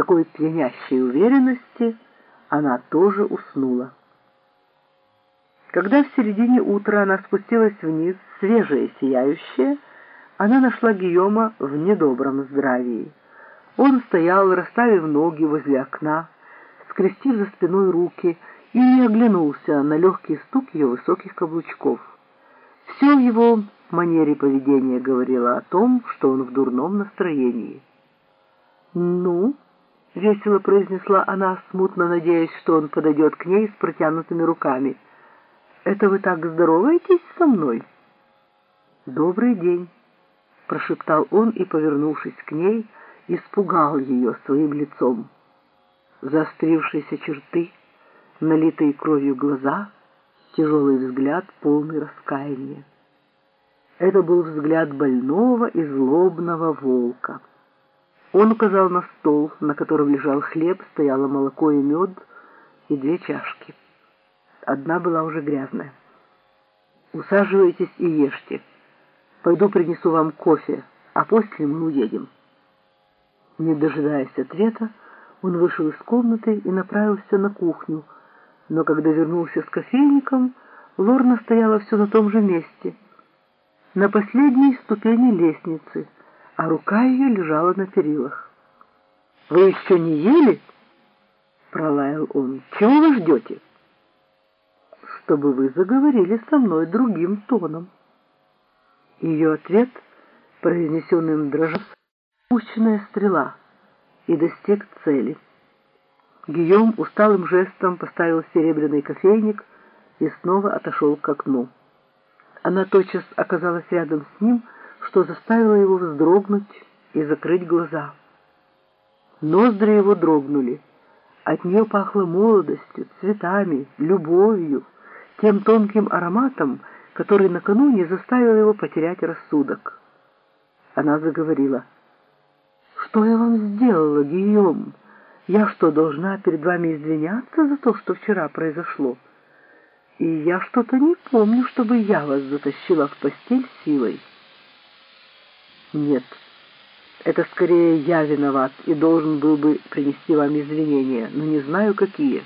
такой пьянящей уверенности она тоже уснула. Когда в середине утра она спустилась вниз, свежая и сияющая, она нашла Гийома в недобром здравии. Он стоял, расставив ноги возле окна, скрестив за спиной руки, и не оглянулся на легкий стук ее высоких каблучков. Все в его манере поведения говорило о том, что он в дурном настроении. Весело произнесла она, смутно надеясь, что он подойдет к ней с протянутыми руками. «Это вы так здороваетесь со мной?» «Добрый день», — прошептал он и, повернувшись к ней, испугал ее своим лицом. Заострившиеся черты, налитые кровью глаза, тяжелый взгляд, полный раскаяния. Это был взгляд больного и злобного волка. Он указал на стол, на котором лежал хлеб, стояло молоко и мед и две чашки. Одна была уже грязная. «Усаживайтесь и ешьте. Пойду принесу вам кофе, а после мы уедем». Не дожидаясь ответа, он вышел из комнаты и направился на кухню, но когда вернулся с кофейником, Лорна стояла все на том же месте, на последней ступени лестницы — а рука ее лежала на перилах. «Вы еще не ели?» — пролаял он. «Чего вы ждете?» «Чтобы вы заговорили со мной другим тоном». Ее ответ, произнесенным дрожа, пущенная стрела, и достиг цели. Гийом усталым жестом поставил серебряный кофейник и снова отошел к окну. Она тотчас оказалась рядом с ним, что заставило его вздрогнуть и закрыть глаза. Ноздри его дрогнули. От нее пахло молодостью, цветами, любовью, тем тонким ароматом, который накануне заставил его потерять рассудок. Она заговорила. «Что я вам сделала, Гийом? Я что, должна перед вами извиняться за то, что вчера произошло? И я что-то не помню, чтобы я вас затащила в постель силой». Нет, это скорее я виноват и должен был бы принести вам извинения, но не знаю, какие.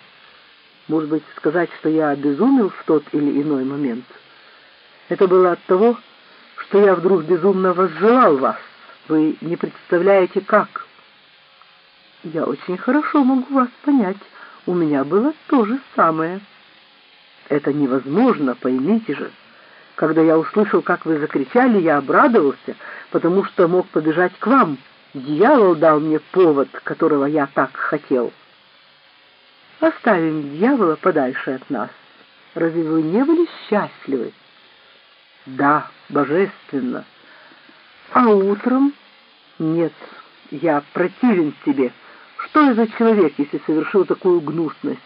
Может быть, сказать, что я обезумел в тот или иной момент. Это было от того, что я вдруг безумно возжелал вас. Вы не представляете, как. Я очень хорошо могу вас понять. У меня было то же самое. Это невозможно, поймите же. Когда я услышал, как вы закричали, я обрадовался, потому что мог побежать к вам. Дьявол дал мне повод, которого я так хотел. Оставим дьявола подальше от нас. Разве вы не были счастливы? Да, божественно. А утром? Нет, я противен себе. Что я за человек, если совершил такую гнусность?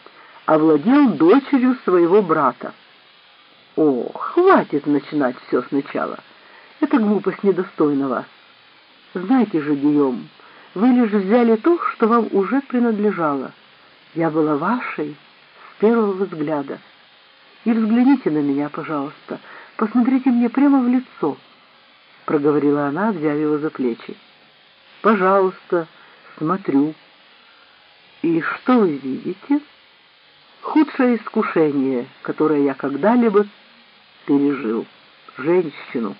Овладел дочерью своего брата. О, хватит начинать все сначала. Эта глупость недостойна вас. Знаете же, Гийом, вы лишь взяли то, что вам уже принадлежало. Я была вашей с первого взгляда. И взгляните на меня, пожалуйста, посмотрите мне прямо в лицо, — проговорила она, взяв его за плечи. Пожалуйста, смотрю. И что вы видите? Худшее искушение, которое я когда-либо пережил. Женщину,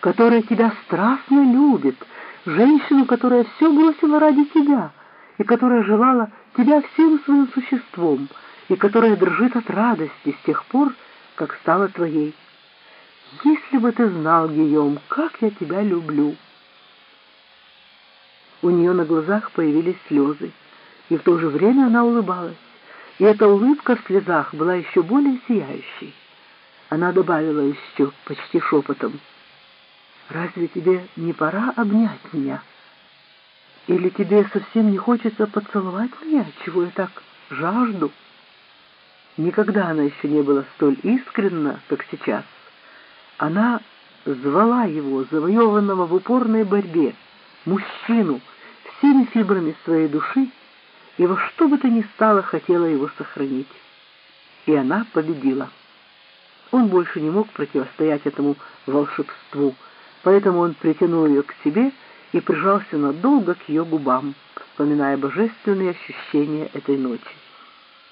которая тебя страстно любит, женщину, которая все бросила ради тебя и которая желала тебя всем своим существом и которая дрожит от радости с тех пор, как стала твоей. Если бы ты знал, Гийом, как я тебя люблю. У нее на глазах появились слезы, и в то же время она улыбалась, и эта улыбка в слезах была еще более сияющей. Она добавила еще почти шепотом. «Разве тебе не пора обнять меня? Или тебе совсем не хочется поцеловать меня, чего я так жажду?» Никогда она еще не была столь искренна, как сейчас. Она звала его, завоеванного в упорной борьбе, мужчину, всеми фибрами своей души, и во что бы то ни стало хотела его сохранить. И она победила. Он больше не мог противостоять этому волшебству, поэтому он притянул ее к себе и прижался надолго к ее губам, вспоминая божественные ощущения этой ночи.